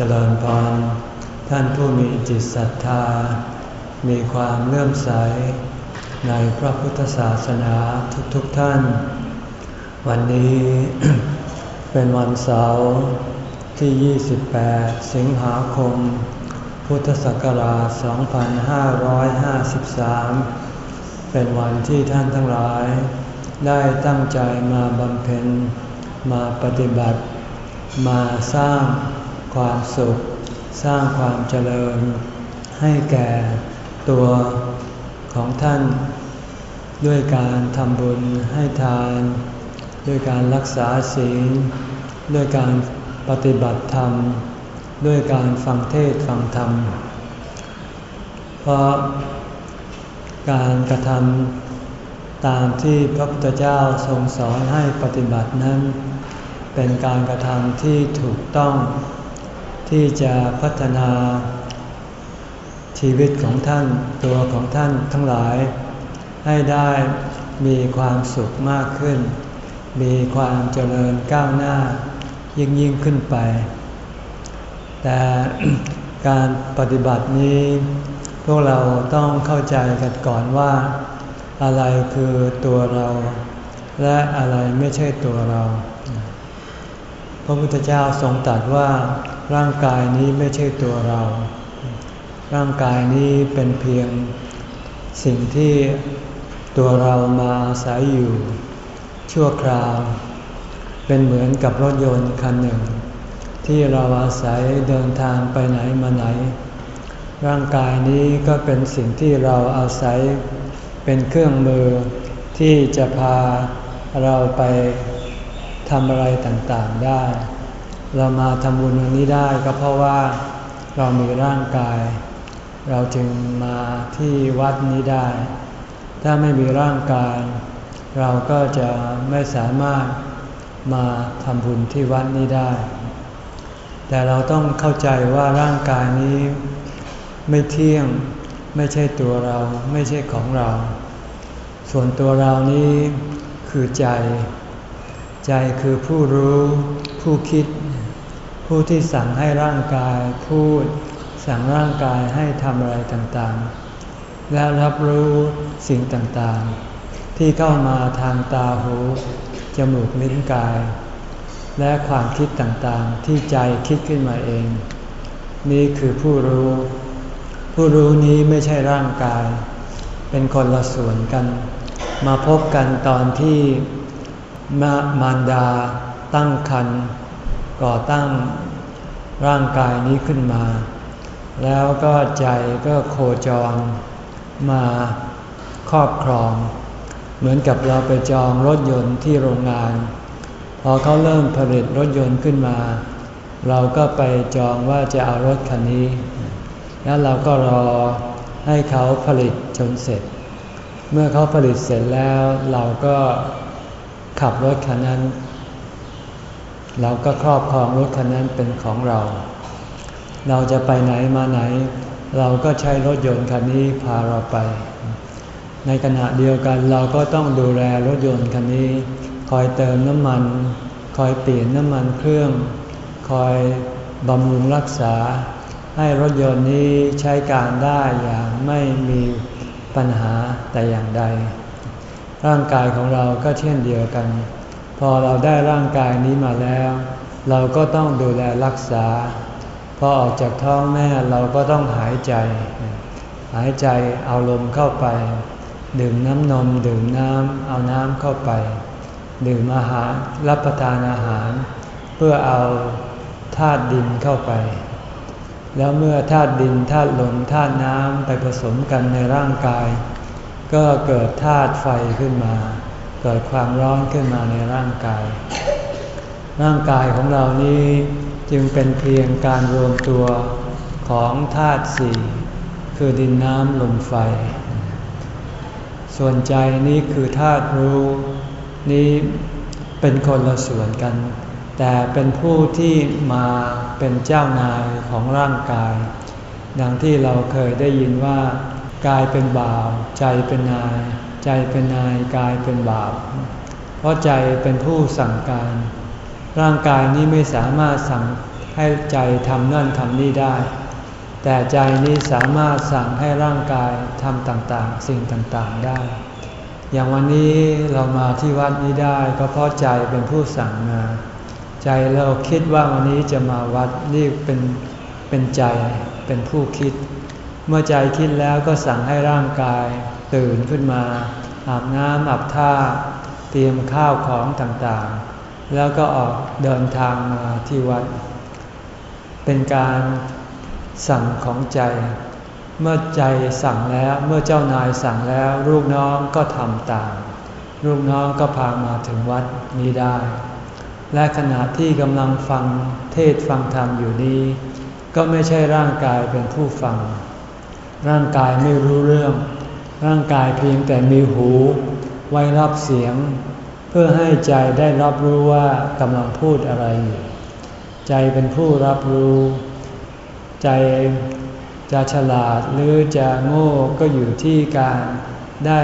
เจริญพร ท่านผู้มีจิตศรัทธา มีความเลื่อมใส ในพระพุทธศาสนาทุกๆทท่าน วันนี้เป็นวันเสาร์ที่ 28 สิงหาคม พุทธศักราช 2553 เป็นวันที่ท่านทั้งหลาย ได้ตั้งใจมาบำเพ็ญ มาปฏิบัติ มาสร้าง ความสุข สร้างความเจริญ ให้แก่ตัวของท่าน ด้วยการทำบุญให้ทาน ด้วยการรักษาศีล ด้วยการปฏิบัติธรรม ด้วยการฟังเทศฟังธรรม เพราะการกระทำตามที่พระพุทธเจ้าทรงสอนให้ปฏิบัตินั้น เป็นการกระทำที่ถูกต้อง ที่จะพัฒนาชีวิตของท่านตัวของท่านทั้งหลาย ให้ได้มีความสุขมากขึ้น มีความเจริญก้าวหน้ายิ่งยิ่งขึ้นไป แต่การปฏิบัตินี้ พวกเราต้องเข้าใจกันก่อนว่า อะไรคือตัวเรา และอะไรไม่ใช่ตัวเรา พระพุทธเจ้าทรงตรัสว่า ร่างกายนี้ไม่ใช่ตัวเรา ร่างกายนี้เป็นเพียงสิ่งที่ตัวเรามาอาศัยอยู่ ชั่วคราว เป็นเหมือนกับรถยนต์คันหนึ่ง ที่เราอาศัยเดินทางไปไหนมาไหน ร่างกายนี้ก็เป็นสิ่งที่เราอาศัยเป็นเครื่องมือที่จะพาเราไปทำอะไรต่างๆได้ เรามาทำบุญวันนี้ได้ก็เพราะว่าเรามีร่างกาย เราจึงมาที่วัดนี้ได้ ถ้าไม่มีร่างกาย เราก็จะไม่สามารถมาทำบุญที่วัดนี้ได้ แต่เราต้องเข้าใจว่าร่างกายนี้ไม่เที่ยงไม่ใช่ตัวเราไม่ใช่ของเรา ส่วนตัวเรานี้คือใจ ใจคือผู้รู้ผู้คิด ผู้ที่สั่งให้ร่างกายพูด สั่งร่างกายให้ทำอะไรต่างๆ และรับรู้สิ่งต่างๆ ที่เข้ามาทางตาหูจมูกลิ้นกาย และความคิดต่างๆ ที่ใจคิดขึ้นมาเอง นี่คือผู้รู้ ผู้รู้นี้ไม่ใช่ร่างกาย เป็นคนละส่วนกัน มาพบกันตอนที่มามารดาตั้งครรภ์ ก่อตั้งร่างกายนี้ขึ้นมา แล้วก็ใจก็โคจรมาครอบครอง เหมือนกับเราไปจองรถยนต์ที่โรงงาน พอเขาเริ่มผลิตรถยนต์ขึ้นมา เราก็ไปจองว่าจะเอารถคันนี้ แล้วเราก็รอให้เขาผลิตจนเสร็จ เมื่อเขาผลิตเสร็จแล้วเราก็ขับรถคันนั้น เราก็ครอบครองรถคันนั้นเป็นของเรา เราจะไปไหนมาไหน เราก็ใช้รถยนต์คันนี้พาเราไป ในขณะเดียวกันเราก็ต้องดูแลรถยนต์คันนี้ คอยเติมน้ำมัน คอยเปลี่ยนน้ำมันเครื่อง คอยบำรุงรักษา ให้รถยนต์นี้ใช้การได้อย่างไม่มีปัญหาแต่อย่างใด ร่างกายของเราก็เช่นเดียวกัน พอเราได้ร่างกายนี้มาแล้ว เราก็ต้องดูแลรักษา พอออกจากท้องแม่เราก็ต้องหายใจ หายใจเอาลมเข้าไป ดื่มน้ำนมดื่มน้ำเอาน้ำเข้าไป ดื่มอาหารรับประทานอาหาร เพื่อเอาธาตุดินเข้าไป แล้วเมื่อธาตุดินธาตุลมธาตุน้ำไปผสมกันในร่างกาย ก็เกิดธาตุไฟขึ้นมา เกิดความร้อนขึ้นมาในร่างกาย ร่างกายของเรานี้จึงเป็นเพียงการรวมตัวของธาตุสี่คือดินน้ำลมไฟ ส่วนใจนี้คือธาตุรู้นี้เป็นคนละส่วนกัน แต่เป็นผู้ที่มาเป็นเจ้านายของร่างกาย ดังที่เราเคยได้ยินว่ากายเป็นบ่าว ใจเป็นนาย ใจเป็นนายกายเป็นบาปเพราะใจเป็นผู้สั่งการ ร่างกายนี้ไม่สามารถสั่งให้ใจทำนั่นทำนี่ได้ แต่ใจนี้สามารถสั่งให้ร่างกายทำต่างๆ สิ่งต่างๆได้ อย่างวันนี้เรามาที่วัดนี้ได้ก็เพราะใจเป็นผู้สั่งมาใจเราคิดว่าวันนี้จะมาวัดนี่เป็นเป็นใจเป็นผู้คิด เมื่อใจคิดแล้วก็สั่งให้ร่างกาย ตื่นขึ้นมา อาบน้ำอาบท่า เตรียมข้าวของต่างๆ แล้วก็ออกเดินทางมาที่วัด เป็นการสั่งของใจ เมื่อใจสั่งแล้วเมื่อเจ้านายสั่งแล้วลูกน้องก็ทำตามลูกน้องก็พามาถึงวัดนี้ได้ และขณะที่กำลังฟังเทศฟังธรรมอยู่นี้ ก็ไม่ใช่ร่างกายเป็นผู้ฟัง ร่างกายไม่รู้เรื่อง ร่างกายเพียงแต่มีหูไว้รับเสียง เพื่อให้ใจได้รับรู้ว่ากำลังพูดอะไรอยู่ใจเป็นผู้รับรู้ ใจจะฉลาดหรือจะโง่ก็อยู่ที่การได้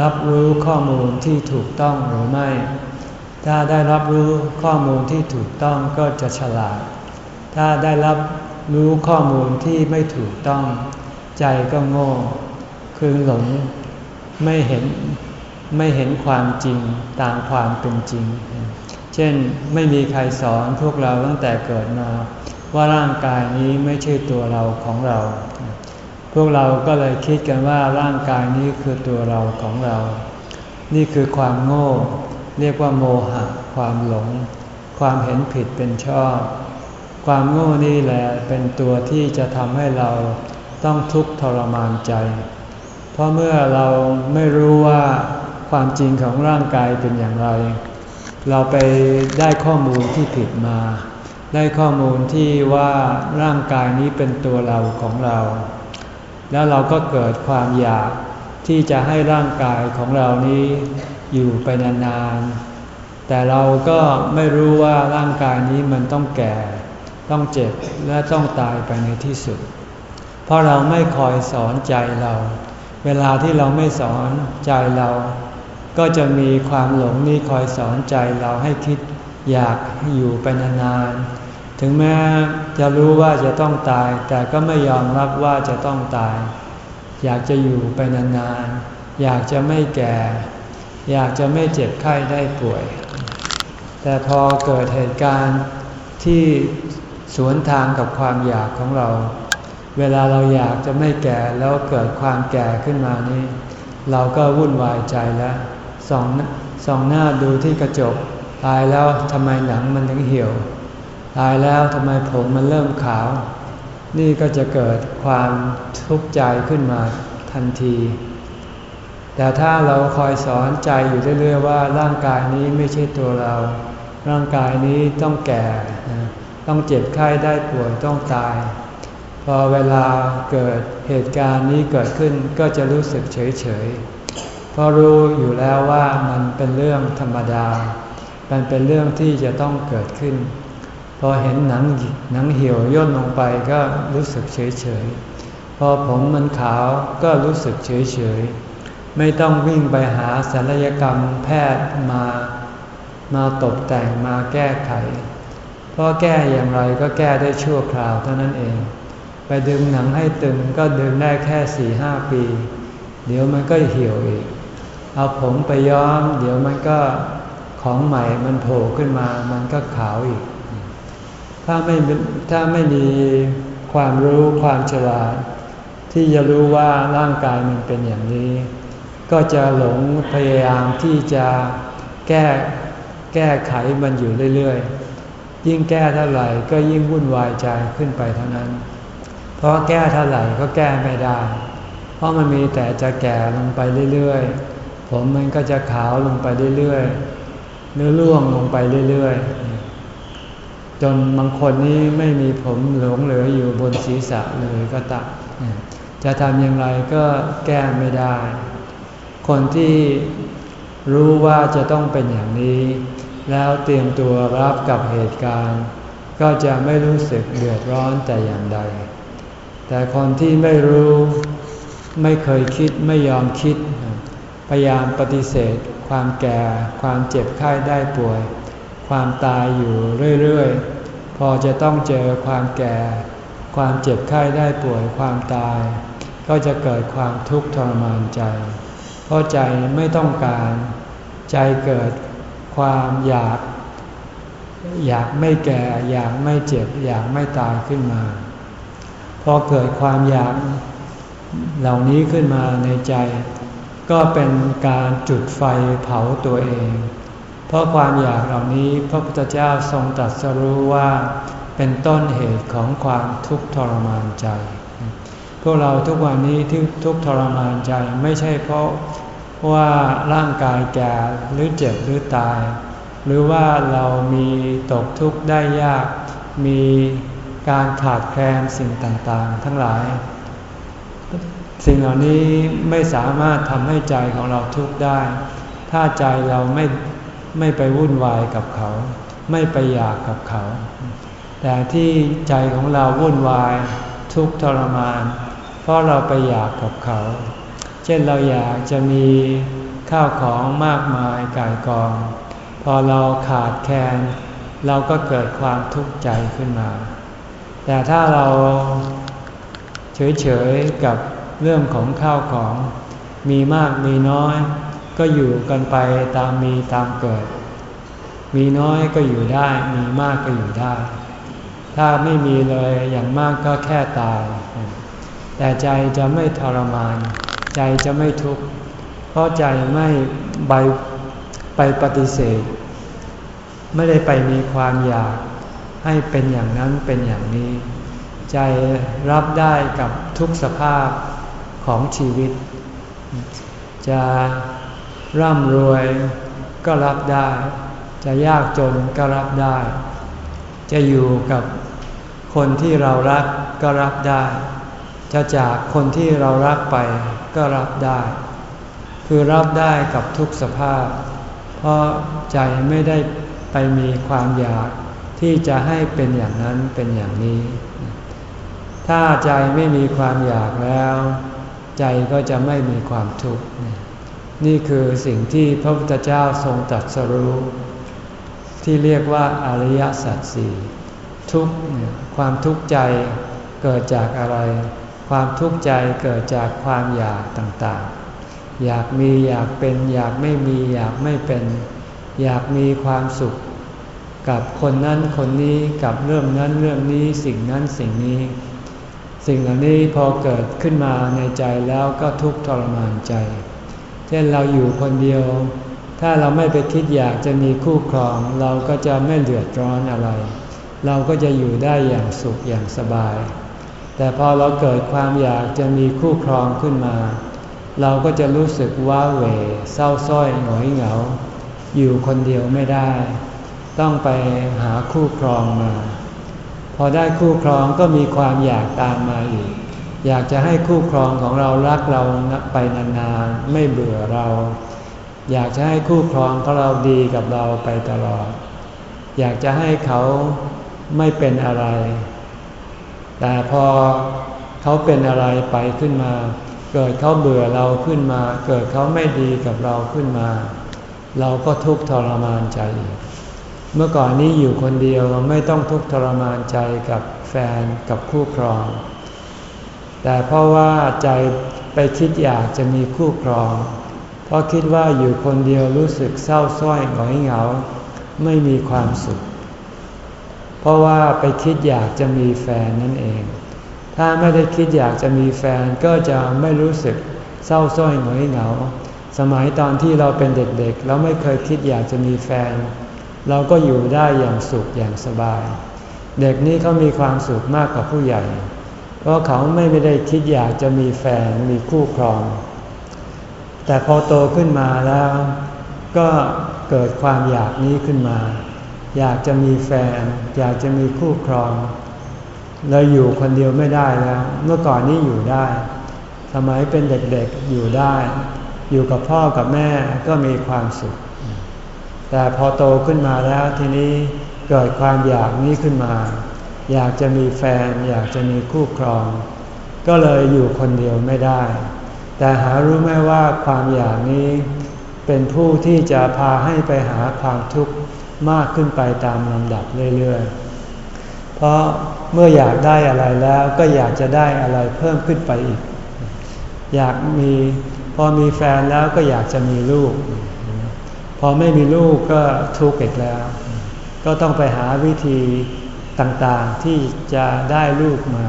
รับรู้ข้อมูลที่ถูกต้องหรือไม่ ถ้าได้รับรู้ข้อมูลที่ถูกต้องก็จะฉลาด ถ้าได้รับรู้ข้อมูลที่ไม่ถูกต้อง ใจก็โง่ คือหลงไม่เห็นไม่เห็นความจริงตามความเป็นจริง เช่นไม่มีใครสอนพวกเราตั้งแต่เกิดมา ว่าร่างกายนี้ไม่ใช่ตัวเราของเรา พวกเราก็เลยคิดกันว่าร่างกายนี้คือตัวเราของเรา นี่คือความโง่ เรียกว่าโมหะ ความหลง ความเห็นผิดเป็นชอบ ความโง่นี่แหละเป็นตัวที่จะทำให้เราต้องทุกข์ทรมานใจ เพราะเมื่อเราไม่รู้ว่าความจริงของร่างกายเป็นอย่างไร เราไปได้ข้อมูลที่ผิดมา ได้ข้อมูลที่ว่าร่างกายนี้เป็นตัวเราของเรา แล้วเราก็เกิดความอยากที่จะให้ร่างกายของเรานี้อยู่ไปนานๆ แต่เราก็ไม่รู้ว่าร่างกายนี้มันต้องแก่ ต้องเจ็บ และต้องตายไปในที่สุด เพราะเราไม่คอยสอนใจเรา เวลาที่เราไม่สอนใจเรา ก็จะมีความหลงนี้คอยสอนใจเราให้คิดอยากอยู่ไปนานๆ ถึงแม้จะรู้ว่าจะต้องตาย แต่ก็ไม่ยอมรับว่าจะต้องตาย อยากจะอยู่ไปนานๆ อยากจะไม่แก่ อยากจะไม่เจ็บไข้ได้ป่วย แต่พอเกิดเหตุการณ์ที่สวนทางกับความอยากของเรา เวลาเราอยากจะไม่แก่แล้วเกิดความแก่ขึ้นมานี้ เราก็วุ่นวายใจแล้วส่องส่องหน้าดูที่กระจก ตายแล้วทำไมหนังมันถึงเหี่ยว ตายแล้วทำไมผมมันเริ่มขาว นี่ก็จะเกิดความทุกข์ใจขึ้นมาทันที แต่ถ้าเราคอยสอนใจอยู่เรื่อยๆว่าร่างกายนี้ไม่ใช่ตัวเรา ร่างกายนี้ต้องแก่ ต้องเจ็บไข้ได้ป่วยต้องตาย พอเวลาเกิดเหตุการณ์นี้เกิดขึ้นก็จะรู้สึกเฉยๆเพราะรู้อยู่แล้วว่ามันเป็นเรื่องธรรมดา มันเป็นเรื่องที่จะต้องเกิดขึ้น พอเห็นหนังหนังเหี่ยวย่นลงไปก็รู้สึกเฉยเฉยพอผมมันขาวก็รู้สึกเฉยเฉยไม่ต้องวิ่งไปหาศัลยกรรมแพทย์มา มาตกแต่งมาแก้ไข เพราะแก้อย่างไรก็แก้ได้ชั่วคราวเท่านั้นเอง ไปดึงหนังให้ตึงก็ดึงได้แค่สี่ห้าปี เดี๋ยวมันก็เหี่ยวอีก เอาผมไปย้อม เดี๋ยวมันก็ของใหม่มันโผล่ขึ้นมา มันก็ขาวอีก ถ้าไม่ถ้าไม่มีความรู้ความฉลาด ที่จะรู้ว่าร่างกายมันเป็นอย่างนี้ ก็จะหลงพยายามที่จะแก้แก้ไขมันอยู่เรื่อยๆ ยิ่งแก้เท่าไหร่ก็ยิ่งวุ่นวายใจขึ้นไปเท่านั้น เพราะแก้เท่าไหร่ก็แก้ไม่ได้ เพราะมันมีแต่จะแก่ลงไปเรื่อยๆ ผมมันก็จะขาวลงไปเรื่อยๆเนื้อร่วงลงไปเรื่อยๆ จนบางคนนี้ไม่มีผมหลงเหลืออยู่บนศีรษะเลยก็ตัดจะทำอย่างไรก็แก้ไม่ได้ คนที่รู้ว่าจะต้องเป็นอย่างนี้ แล้วเตรียมตัวรับกับเหตุการณ์ ก็จะไม่รู้สึกเดือดร้อนแต่อย่างใด แต่คนที่ไม่รู้ไม่เคยคิดไม่ยอมคิด พยายามปฏิเสธ ความแก่ ความเจ็บไข้ได้ป่วย ความตายอยู่เรื่อยๆ พอจะต้องเจอความแก่ ความเจ็บไข้ได้ป่วยความตาย ก็จะเกิดความทุกข์ทรมานใจ เพราะใจไม่ต้องการ ใจเกิดความอยาก อยากไม่แก่ อยากไม่เจ็บ อยากไม่ตายขึ้นมา พอเกิดความอยากเหล่านี้ขึ้นมาในใจ ก็เป็นการจุดไฟเผาตัวเอง เพราะความอยากเหล่านี้พระพุทธเจ้าทรงตรัสรู้ว่าเป็นต้นเหตุของความทุกข์ทรมานใจ พวกเราทุกวันนี้ที่ทุกข์ทรมานใจไม่ใช่เพราะว่าร่างกายแก่หรือเจ็บหรือตาย หรือว่าเรามีตกทุกข์ได้ยาก มี การขาดแคลนสิ่งต่างๆ ทั้งหลาย สิ่งเหล่านี้ไม่สามารถทำให้ใจของเราทุกข์ได้ ถ้าใจเราไม่ไม่ไปวุ่นวายกับเขา ไม่ไปอยากกับเขา แต่ที่ใจของเราวุ่นวายทุกข์ทรมาน เพราะเราไปอยากกับเขา เช่นเราอยากจะมีข้าวของมากมายกายกอง พอเราขาดแคลนเราก็เกิดความทุกข์ใจขึ้นมา แต่ถ้าเราเฉยๆกับเรื่องของข้าวของ มีมากมีน้อย ก็อยู่กันไปตามมีตามเกิด มีน้อยก็อยู่ได้ มีมากก็อยู่ได้ ถ้าไม่มีเลยอย่างมากก็แค่ตาย แต่ใจจะไม่ทรมาน ใจจะไม่ทุกข์เพราะใจไม่ไปไปปฏิเสธ ไม่ได้ไปมีความอยาก ให้เป็นอย่างนั้นเป็นอย่างนี้ ใจรับได้กับทุกสภาพของชีวิต จะร่ำรวยก็รับได้ จะยากจนก็รับได้ จะอยู่กับคนที่เรารักก็รับได้ จะจากคนที่เรารักไปก็รับได้ คือรับได้กับทุกสภาพ เพราะใจไม่ได้ไปมีความอยาก ที่จะให้เป็นอย่างนั้นเป็นอย่างนี้ ถ้าใจไม่มีความอยากแล้ว ใจก็จะไม่มีความทุกข์นี่คือสิ่งที่พระพุทธเจ้าทรงตรัสรู้ ที่เรียกว่าอริยสัจสี่ทุกความทุกข์ใจเกิดจากอะไร ความทุกข์ใจเกิดจากความอยากต่างๆ อยากมีอยากเป็น อยากไม่มีอยากไม่เป็น อยากมีความสุข กับคนนั้นคนนี้กับเรื่องนั้นเรื่องนี้สิ่งนั้นสิ่งนี้ สิ่งเหล่านี้พอเกิดขึ้นมาในใจแล้วก็ทุกข์ทรมานใจ เช่นเราอยู่คนเดียว ถ้าเราไม่ไปคิดอยากจะมีคู่ครอง เราก็จะไม่เดือดร้อนอะไร เราก็จะอยู่ได้อย่างสุขอย่างสบาย แต่พอเราเกิดความอยากจะมีคู่ครองขึ้นมา เราก็จะรู้สึกว้าเหวเศร้าส้อยหงอยเหงา อยู่คนเดียวไม่ได้ ต้องไปหาคู่ครองมา พอได้คู่ครองก็มีความอยากตามมาอีก อยากจะให้คู่ครองของเรารักเราไปนานๆไม่เบื่อเรา อยากจะให้คู่ครองของเราดีกับเราไปตลอด อยากจะให้เขาไม่เป็นอะไร แต่พอเขาเป็นอะไรไปขึ้นมา เกิดเขาเบื่อเราขึ้นมา เกิดเขาไม่ดีกับเราขึ้นมา เราก็ทุกข์ทรมานใจอีก เมื่อก่อนนี้อยู่คนเดียวไม่ต้องทุกข์ทรมานใจกับแฟนกับคู่ครอง แต่เพราะว่าใจไปคิดอยากจะมีคู่ครอง เพราะคิดว่าอยู่คนเดียวรู้สึกเศร้าส้อยหงอยเหงา ไม่มีความสุข เพราะว่าไปคิดอยากจะมีแฟนนั่นเอง ถ้าไม่ได้คิดอยากจะมีแฟนก็จะไม่รู้สึกเศร้าส้อยหงอยเหงา สมัยตอนที่เราเป็นเด็กๆ เราไม่เคยคิดอยากจะมีแฟน เราก็อยู่ได้อย่างสุขอย่างสบาย เด็กนี้เขามีความสุขมากกว่าผู้ใหญ่ เพราะเขาไม่ได้คิดอยากจะมีแฟนมีคู่ครอง แต่พอโตขึ้นมาแล้ว ก็เกิดความอยากนี้ขึ้นมา อยากจะมีแฟน อยากจะมีคู่ครองเราอยู่คนเดียวไม่ได้แล้ว เมื่อก่อนนี้อยู่ได้ สมัยเป็นเด็กๆอยู่ได้ อยู่กับพ่อกับแม่ก็มีความสุข แต่พอโตขึ้นมาแล้วทีนี้เกิดความอยากนี้ขึ้นมา อยากจะมีแฟน อยากจะมีคู่ครอง ก็เลยอยู่คนเดียวไม่ได้ แต่หารู้ไหมว่าความอยากนี้เป็นผู้ที่จะพาให้ไปหาความทุกข์มากขึ้นไปตามลำดับเรื่อยๆ เพราะเมื่ออยากได้อะไรแล้วก็อยากจะได้อะไรเพิ่มขึ้นไปอีก อยากมีพอมีแฟนแล้วก็อยากจะมีลูก อไม่มีลูกก็ทุกข์อีกแล้ว ก็ต้องไปหาวิธีต่างๆที่จะได้ลูกมา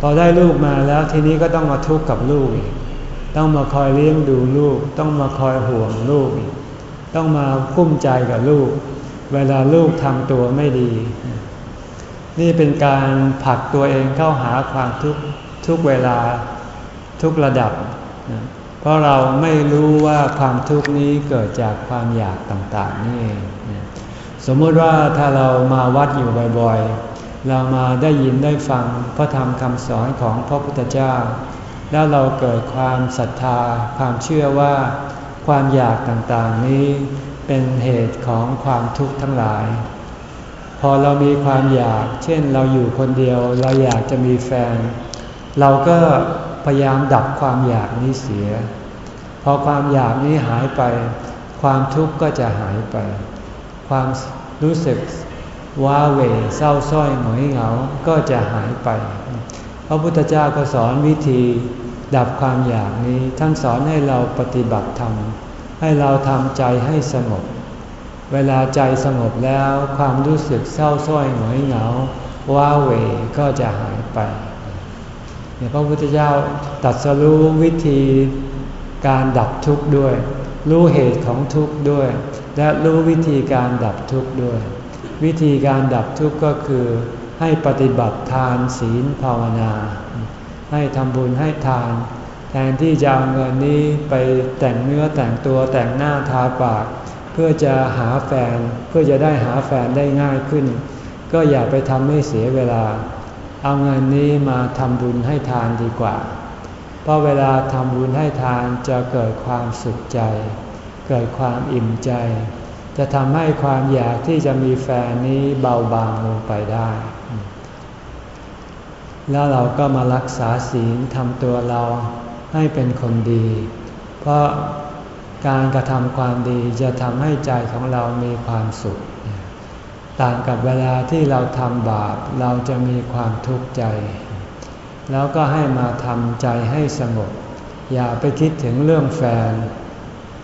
พอได้ลูกมาแล้วทีนี้ก็ต้องมาทุกข์กับลูกอีกต้องมาคอยเลี้ยงดูลูก ต้องมาคอยห่วงลูก ต้องมากุ้มใจกับลูก เวลาลูกทำตัวไม่ดี นี่เป็นการผลักตัวเองเข้าหาความทุกข์ทุกเวลาทุกระดับ ราะเราไม่รู้ว่าความทุกข์นี้เกิดจากความอยากต่างๆนี่ สมมติว่าถ้าเรามาวัดอยู่บ่อยๆ เรามาได้ยินได้ฟังพระธรรมคำสอนของพระพุทธเจ้า แล้วเราเกิดความศรัทธาความเชื่อว่า ความอยากต่างๆนี้เป็นเหตุของความทุกข์ทั้งหลาย พอเรามีความอยาก เช่นเราอยู่คนเดียว เราอยากจะมีแฟน เราก็ พยายามดับความอยากนี้เสีย พอความอยากนี้หายไป ความทุกข์ก็จะหายไป ความรู้สึกว้าเหวเศร้าส้อยหงอยเหงา ก็จะหายไป พระพุทธเจ้าก็สอนวิธีดับความอยากนี้ ท่านสอนให้เราปฏิบัติธรรม ให้เราทำใจให้สงบ เวลาใจสงบแล้วความรู้สึกเศร้าส้อยหงอยเหงา ว้าเหวก็จะหายไป พระพุทธเจ้าตัดสรู้วิธีการดับทุกข์ด้วย รู้เหตุของทุกข์ด้วย และรู้วิธีการดับทุกข์ด้วย วิธีการดับทุกข์ก็คือให้ปฏิบัติทานศีลภาวนา ให้ทำบุญให้ทาน แทนที่จะเอาเงินนี้ไปแต่งเนื้อแต่งตัวแต่งหน้าทาปาก เพื่อจะหาแฟนเพื่อจะได้หาแฟนได้ง่ายขึ้น ก็อย่าไปทำให้เสียเวลา เอาเงินนี้มาทำบุญให้ทานดีกว่า เพราะเวลาทำบุญให้ทานจะเกิดความสุขใจ เกิดความอิ่มใจ จะทำให้ความอยากที่จะมีแฟนนี้เบาบางลงไปได้ แล้วเราก็มารักษาศีลทำตัวเราให้เป็นคนดี เพราะการกระทำความดีจะทำให้ใจของเรามีความสุข ต่างกับเวลาที่เราทำบาปเราจะมีความทุกข์ใจ แล้วก็ให้มาทำใจให้สงบ อย่าไปคิดถึงเรื่องแฟน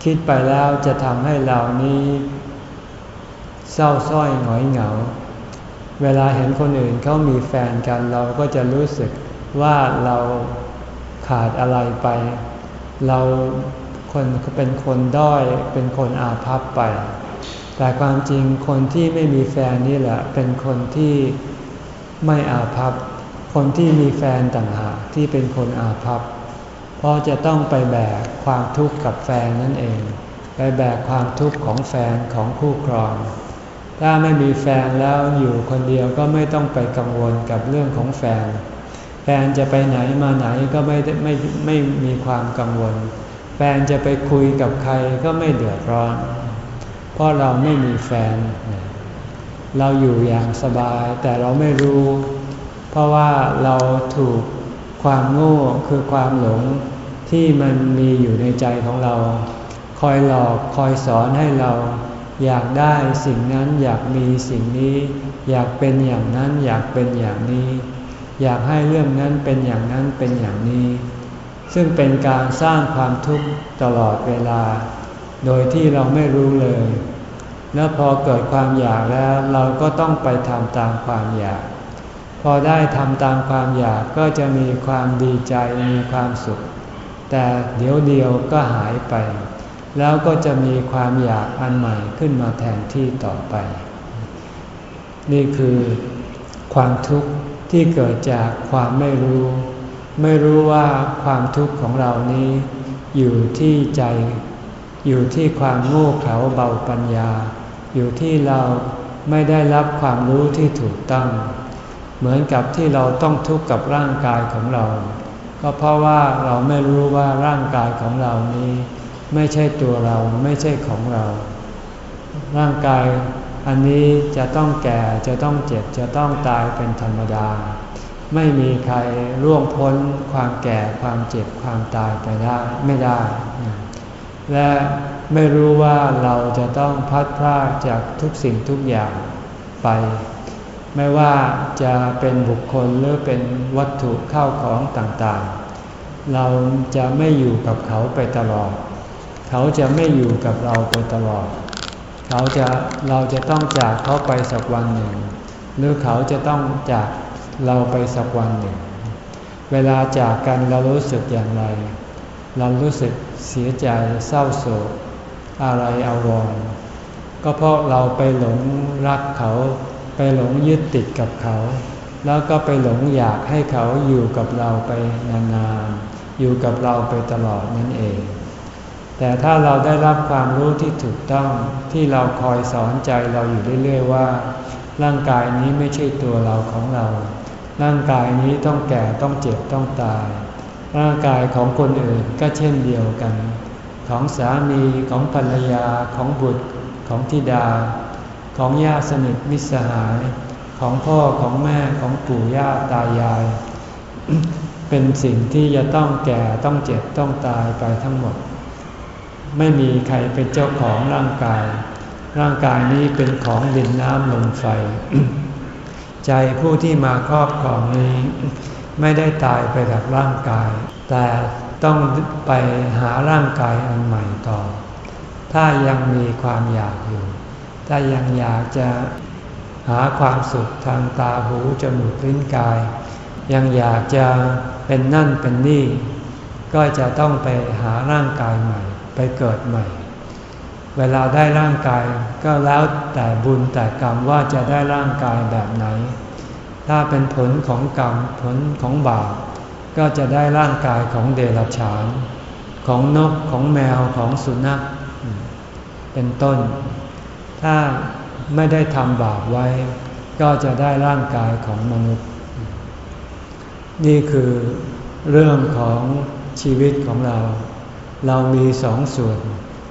คิดไปแล้วจะทำให้เรานี้ เศร้าส้อยหงอยเหงา เวลาเห็นคนอื่นเขามีแฟนกันเราก็จะรู้สึกว่าเราขาดอะไรไป เราคนเป็นคนด้อยเป็นคนอาภัพไป แต่ความจริงคนที่ไม่มีแฟนนี่แหละเป็นคนที่ไม่อาภัพ คนที่มีแฟนต่างหากที่เป็นคนอาภัพ เพราะจะต้องไปแบกความทุกข์กับแฟนนั่นเอง ไปแบกความทุกข์ของแฟนของคู่ครอง ถ้าไม่มีแฟนแล้วอยู่คนเดียวก็ไม่ต้องไปกังวลกับเรื่องของแฟน แฟนจะไปไหนมาไหนก็ไม่ไม่ไม่มีความกังวล แฟนจะไปคุยกับใครก็ไม่เดือดร้อน เพราะเราไม่มีแฟน เราอยู่อย่างสบายแต่เราไม่รู้ เพราะว่าเราถูกความโง่คือความหลงที่มันมีอยู่ในใจของเรา คอยหลอกคอยสอนให้เรา อยากได้สิ่งนั้นอยากมีสิ่งนี้ อยากเป็นอย่างนั้นอยากเป็นอย่างนี้ อยากให้เรื่องนั้นเป็นอย่างนั้นเป็นอย่างนี้ ซึ่งเป็นการสร้างความทุกข์ตลอดเวลา โดยที่เราไม่รู้เลย แล้วพอเกิดความอยากแล้วเราก็ต้องไปทำตามความอยาก พอได้ทำตามความอยากก็จะมีความดีใจมีความสุข แต่เดี๋ยวเดียวก็หายไป แล้วก็จะมีความอยากอันใหม่ขึ้นมาแทนที่ต่อไป นี่คือความทุกข์ที่เกิดจากความไม่รู้ ไม่รู้ว่าความทุกข์ของเรานี้อยู่ที่ใจ อยู่ที่ความโง่เขลาเบาปัญญา อยู่ที่เราไม่ได้รับความรู้ที่ถูกต้อง เหมือนกับที่เราต้องทุกข์กับร่างกายของเรา ก็เพราะว่าเราไม่รู้ว่าร่างกายของเรานี้ ไม่ใช่ตัวเราไม่ใช่ของเรา ร่างกายอันนี้จะต้องแก่จะต้องเจ็บจะต้องตายเป็นธรรมดา ไม่มีใครร่วงพ้นความแก่ความเจ็บความตายไปได้ไม่ได้ และไม่รู้ว่าเราจะต้องพัดพรากจากทุกสิ่งทุกอย่างไป ไม่ว่าจะเป็นบุคคลหรือเป็นวัตถุเข้าของต่างๆ เราจะไม่อยู่กับเขาไปตลอด เขาจะไม่อยู่กับเราไปตลอด เขาจะเราจะต้องจากเขาไปสักวันหนึ่ง หรือเขาจะต้องจากเราไปสักวันหนึ่ง เวลาจากกันเรารู้สึกอย่างไร เรารู้สึก เสียใจเศร้าโศกอะไรอาวรณ์ก็เพราะเราไปหลงรักเขา ไปหลงยึดติดกับเขา แล้วก็ไปหลงอยากให้เขาอยู่กับเราไปนานๆอยู่กับเราไปตลอดนั่นเอง แต่ถ้าเราได้รับความรู้ที่ถูกต้องที่เราคอยสอนใจเราอยู่เรื่อยๆว่า ร่างกายนี้ไม่ใช่ตัวเราของเรา ร่างกายนี้ต้องแก่ต้องเจ็บต้องตาย ร่างกายของคนอื่นก็เช่นเดียวกัน ของสามีของภรรยาของบุตรของธิดา ของญาติสนิทมิสหาย ของพ่อของแม่ของปู่ย่าตายาย เป็นสิ่งที่จะต้องแก่ต้องเจ็บต้องตายไปทั้งหมด ไม่มีใครเป็นเจ้าของร่างกาย ร่างกายนี้เป็นของดินน้ำลมไฟ ใจผู้ที่มาครอบครองนี้ ไม่ได้ตายไปจากร่างกาย แต่ต้องไปหาร่างกายอันใหม่ต่อ ถ้ายังมีความอยากอยู่ ถ้ายังอยากจะหาความสุขทางตาหูจมูกลิ้นกาย ยังอยากจะเป็นนั่นเป็นนี่ ก็จะต้องไปหาร่างกายใหม่ ไปเกิดใหม่ เวลาได้ร่างกายก็แล้วแต่บุญแต่กรรมว่าจะได้ร่างกายแบบไหน ถ้าเป็นผลของกรรมผลของบาปก็จะได้ร่างกายของเดรัจฉาน ของนกของแมวของสุนัข เป็นต้น ถ้าไม่ได้ทำบาปไว้ ก็จะได้ร่างกายของมนุษย์ นี่คือเรื่องของชีวิตของเรา เรามีสองส่วน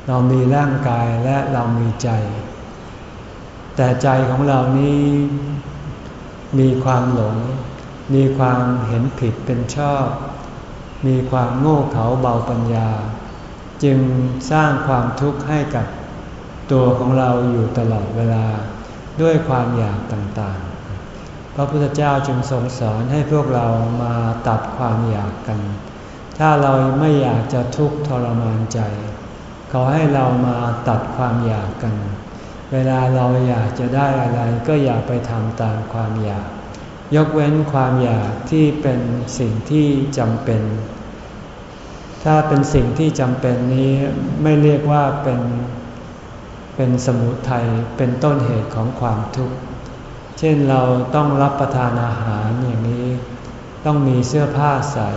เรามีร่างกายและเรามีใจ แต่ใจของเรานี้ มีความหลง มีความเห็นผิดเป็นชอบ มีความโง่เขลาเบาปัญญา จึงสร้างความทุกข์ให้กับตัวของเราอยู่ตลอดเวลาด้วยความอยากต่างๆ พระพุทธเจ้าจึงทรงสอนให้พวกเรามาตัดความอยากกัน ถ้าเราไม่อยากจะทุกข์ทรมานใจ ขอให้เรามาตัดความอยากกัน เวลาเราอยากจะได้อะไรก็อย่าไปทำตามความอยาก ยกเว้นความอยากที่เป็นสิ่งที่จำเป็น ถ้าเป็นสิ่งที่จำเป็นนี้ไม่เรียกว่าเป็นเป็นสมุทัยเป็นต้นเหตุของความทุกข์ เช่นเราต้องรับประทานอาหารอย่างนี้ ต้องมีเสื้อผ้าใส่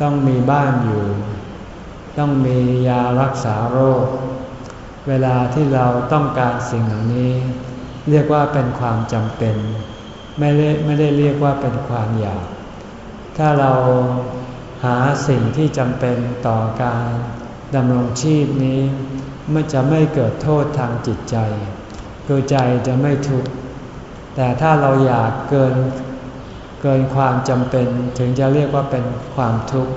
ต้องมีบ้านอยู่ ต้องมียารักษาโรค เวลาที่เราต้องการสิ่งเหล่านี้ เรียกว่าเป็นความจำเป็น ไม่ได้ไม่ได้เรียกว่าเป็นความอยาก ถ้าเราหาสิ่งที่จำเป็นต่อการดำรงชีพนี้ไม่จะไม่เกิดโทษทางจิตใจคือใจจะไม่ทุกข์แต่ถ้าเราอยากเกินเกินความจำเป็นถึงจะเรียกว่าเป็นความทุกข์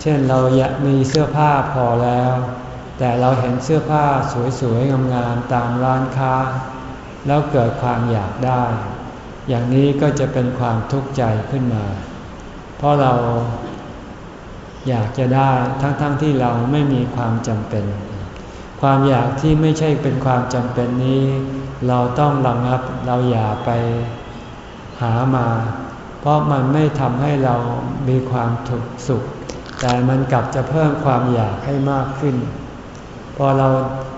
เช่นเราอยากมีเสื้อผ้าพอแล้ว แต่เราเห็นเสื้อผ้าสวยๆงามๆตามร้านค้า แล้วเกิดความอยากได้ อย่างนี้ก็จะเป็นความทุกข์ใจขึ้นมา เพราะเราอยากจะได้ทั้งๆทที่เราไม่มีความจำเป็น ความอยากที่ไม่ใช่เป็นความจำเป็นนี้ เราต้องระงับเราอย่าไปหามา เพราะมันไม่ทำให้เรามีความถูกสุข แต่มันกลับจะเพิ่มความอยากให้มากขึ้น พอเรา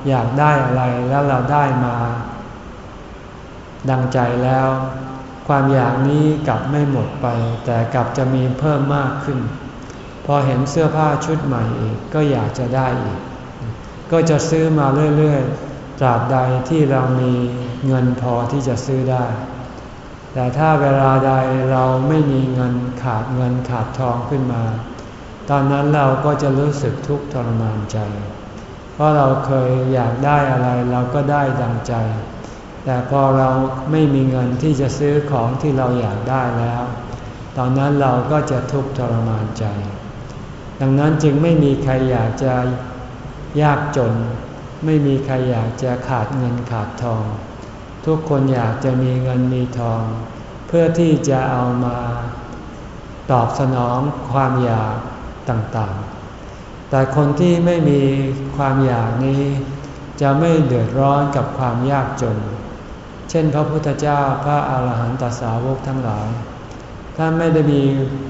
อยากได้อะไรแล้วเราได้มา ดังใจแล้ว ความอยากนี้กลับไม่หมดไป แต่กลับจะมีเพิ่มมากขึ้น พอเห็นเสื้อผ้าชุดใหม่อีกก็อยากจะได้อีก ก็จะซื้อมาเรื่อยๆตราบใดที่เรามีเงินพอที่จะซื้อได้ แต่ถ้าเวลาใดเราไม่มีเงินขาดเงินขาดทองขึ้นมา ตอนนั้นเราก็จะรู้สึกทุกข์ทรมานใจ เพราะเราเคยอยากได้อะไรเราก็ได้ดังใจ แต่พอเราไม่มีเงินที่จะซื้อของที่เราอยากได้แล้ว ตอนนั้นเราก็จะทุกข์ทรมานใจ ดังนั้นจึงไม่มีใครอยากจะยากจน ไม่มีใครอยากจะขาดเงินขาดทอง ทุกคนอยากจะมีเงินมีทอง เพื่อที่จะเอามาตอบสนองความอยากต่างๆ แต่คนที่ไม่มีความอยากนี้ จะไม่เดือดร้อนกับความยากจน เช่นพระพุทธเจ้าพระอาหารหันตสาวกทั้งหลาย ท่านไม่ได้มี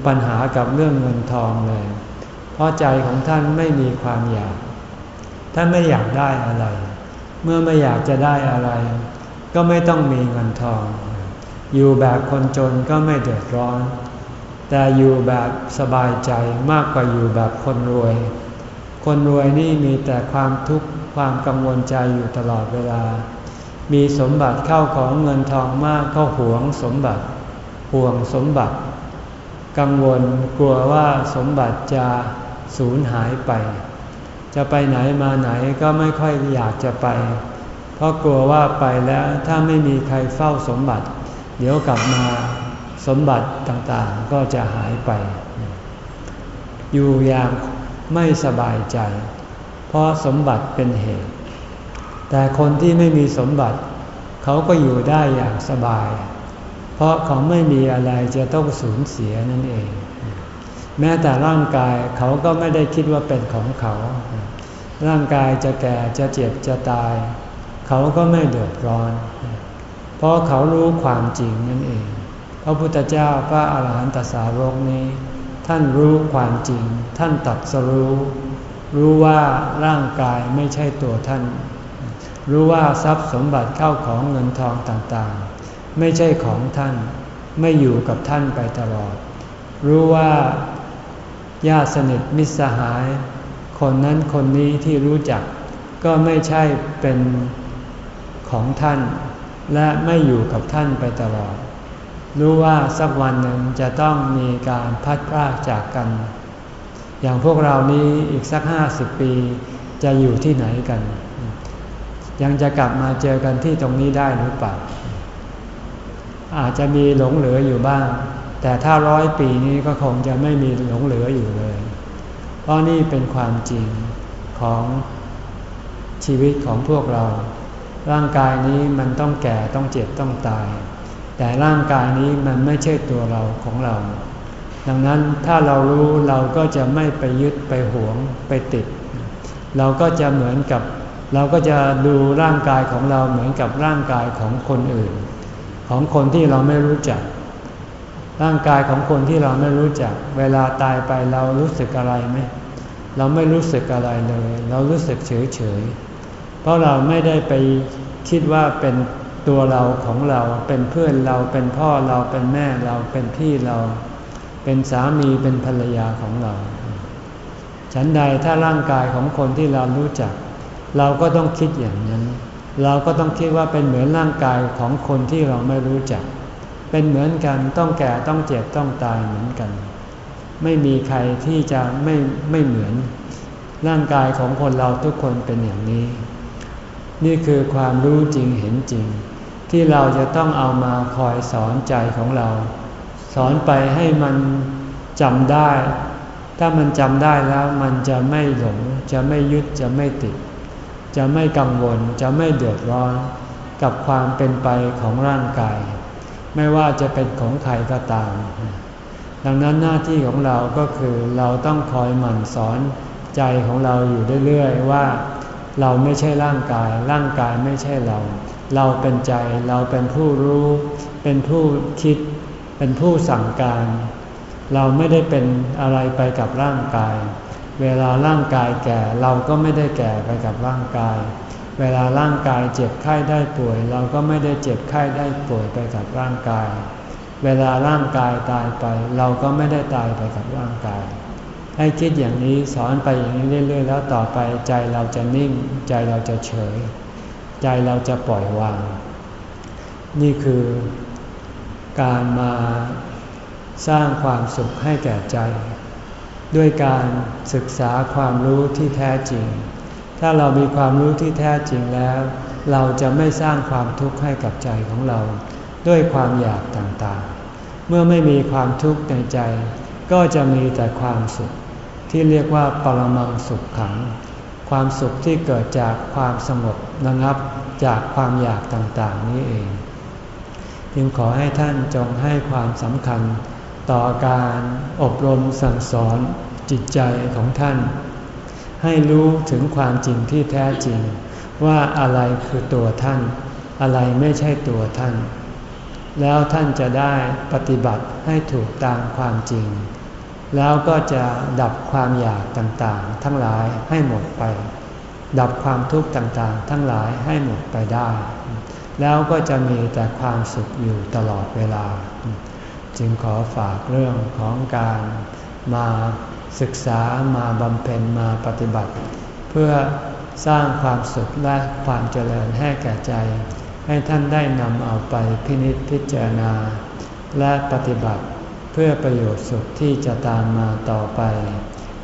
ปัญหากับเรื่องเงินทองเลย เพราะใจของท่านไม่มีความอยาก ท่านไม่อยากได้อะไร เมื่อไม่อยากจะได้อะไร ก็ไม่ต้องมีเงินทอง อยู่แบบคนจนก็ไม่เดือดร้อนแต่อยู่แบบสบายใจมากกว่าอยู่แบบคนรวย คนรวยนี่มีแต่ความทุกข์ความกังวลใจอยู่ตลอดเวลา มีสมบัติเข้าของเงินทองมากก็หวงสมบัติ ห่วงสมบัติ กังวลกลัวว่าสมบัติจะสูญหายไป จะไปไหนมาไหนก็ไม่ค่อยอยากจะไป เพราะกลัวว่าไปแล้วถ้าไม่มีใครเฝ้าสมบัติ เดี๋ยวกลับมาสมบัติต่างๆก็จะหายไป อยู่อย่าง ไม่สบายใจ เพราะสมบัติเป็นเหตุ แต่คนที่ไม่มีสมบัติ เขาก็อยู่ได้อย่างสบาย เพราะเขาไม่มีอะไรจะต้องสูญเสียนั่นเอง แม้แต่ร่างกายเขาก็ไม่ได้คิดว่าเป็นของเขา ร่างกายจะแก่จะเจ็บจะตาย เขาก็ไม่เดือดร้อน เพราะเขารู้ความจริงนั่นเอง พระพุทธเจ้าพระอาหารหันตสาวกนี้ ท่านรู้ความจริง ท่านตัดสรู้ รู้ว่าร่างกายไม่ใช่ตัวท่าน รู้ว่าทรัพย์สมบัติเข้าของเงินทองต่างๆ ไม่ใช่ของท่าน ไม่อยู่กับท่านไปตลอด รู้ว่าญาติสนิทมิตรสหาย คนนั้นคนนี้ที่รู้จัก ก็ไม่ใช่เป็นของท่าน และไม่อยู่กับท่านไปตลอด รู้ว่าสักวันหนึ่งจะต้องมีการพัดพรากจากกัน อย่างพวกเรานี้อีกสักห้าสิบปีจะอยู่ที่ไหนกัน ยังจะกลับมาเจอกันที่ตรงนี้ได้หรือเปล่า อาจจะมีหลงเหลืออยู่บ้าง แต่ถ้าร้อยปีนี้ก็คงจะไม่มีหลงเหลืออยู่เลย เพราะนี่เป็นความจริงของชีวิตของพวกเรา ร่างกายนี้มันต้องแก่ต้องเจ็บต้องตาย แต่ร่างกายนี้มันไม่ใช่ตัวเราของเรา ดังนั้นถ้าเรารู้เราก็จะไม่ไปยึดไปหวงไปติด เราก็จะเหมือนกับ เราก็จะดูร่างกายของเราเหมือนกับร่างกายของคนอื่น ของคนที่เราไม่รู้จัก ร่างกายของคนที่เราไม่รู้จัก เวลาตายไปเรารู้สึกอะไรไหมเราไม่รู้สึกอะไรเลย เรารู้สึกเฉยเฉยเพราะเราไม่ได้ไปคิดว่าเป็น ตัวเราของเราเป็นเพื่อนเราเป็นพ่อเราเป็นแม่เราเป็นพี่เรา เป็นสามีเป็นภรรยาของเรา ฉันใดถ้าร่างกายของคนที่เรารู้จัก เราก็ต้องคิดอย่างนั้น เราก็ต้องคิดว่าเป็นเหมือนร่างกายของคนที่เราไม่รู้จัก เป็นเหมือนกันต้องแก่ต้องเจ็บต้องตายเหมือนกัน ไม่มีใครที่จะไม่ไม่เหมือน ร่างกายของคนเราทุกคนเป็นอย่างนี้นี่คือความรู้จริงเห็นจริง ที่เราจะต้องเอามาคอยสอนใจของเรา สอนไปให้มันจำได้ ถ้ามันจำได้แล้วมันจะไม่หลง จะไม่ยึดจะไม่ติด จะไม่กังวลจะไม่เดือดร้อนกับความเป็นไปของร่างกาย ไม่ว่าจะเป็นของใครก็ตาม ดังนั้นหน้าที่ของเราก็คือเราต้องคอยหมั่นสอนใจของเราอยู่เรื่อยๆว่า เราไม่ใช่ร่างกาย ร่างกายไม่ใช่เรา เราเป็นใจเราเป็นผู้รู้ เป็นผู้คิด เป็นผู้สั่งการ เราไม่ได้เป็นอะไรไปกับร่างกาย เวลาร่างกายแก่เราก็ไม่ได้แก่ไปกับร่างกาย เวลาร่างกายเจ็บไข้ได้ป่วย เราก็ไม่ได้เจ็บไข้ได้ป่วยไปกับร่างกาย เวลาร่างกายตายไป เราก็ไม่ได้ตายไปกับร่างกาย ให้คิดอย่างนี้สอนไปอย่างนี้เรื่อยๆแล้วต่อไปใจเราจะนิ่ง ใจเราจะเฉย ใจเราจะปล่อยวาง นี่คือการมาสร้างความสุขให้แก่ใจ ด้วยการศึกษาความรู้ที่แท้จริง ถ้าเรามีความรู้ที่แท้จริงแล้ว เราจะไม่สร้างความทุกข์ให้กับใจของเรา ด้วยความอยากต่างๆ เมื่อไม่มีความทุกข์ในใจ ก็จะมีแต่ความสุขที่เรียกว่าปรมังสุขขัง ความสุขที่เกิดจากความสงบ ระงับจากความอยากต่างๆนี้เอง จึงขอให้ท่านจงให้ความสำคัญต่อการอบรมสั่งสอนจิตใจของท่าน ให้รู้ถึงความจริงที่แท้จริง ว่าอะไรคือตัวท่าน อะไรไม่ใช่ตัวท่าน แล้วท่านจะได้ปฏิบัติให้ถูกตามความจริง แล้วก็จะดับความอยากต่างๆ ทั้งหลายให้หมดไป ดับความทุกข์ต่างๆ ทั้งหลายให้หมดไปได้ แล้วก็จะมีแต่ความสุขอยู่ตลอดเวลา จึงขอฝากเรื่องของการมาศึกษามาบำเพ็ญมาปฏิบัติ เพื่อสร้างความสุขและความเจริญให้แก่ใจ ให้ท่านได้นำเอาไปพินิจพิจารณา และปฏิบัติเพื่อประโยชน์สุขที่จะตามมาต่อไป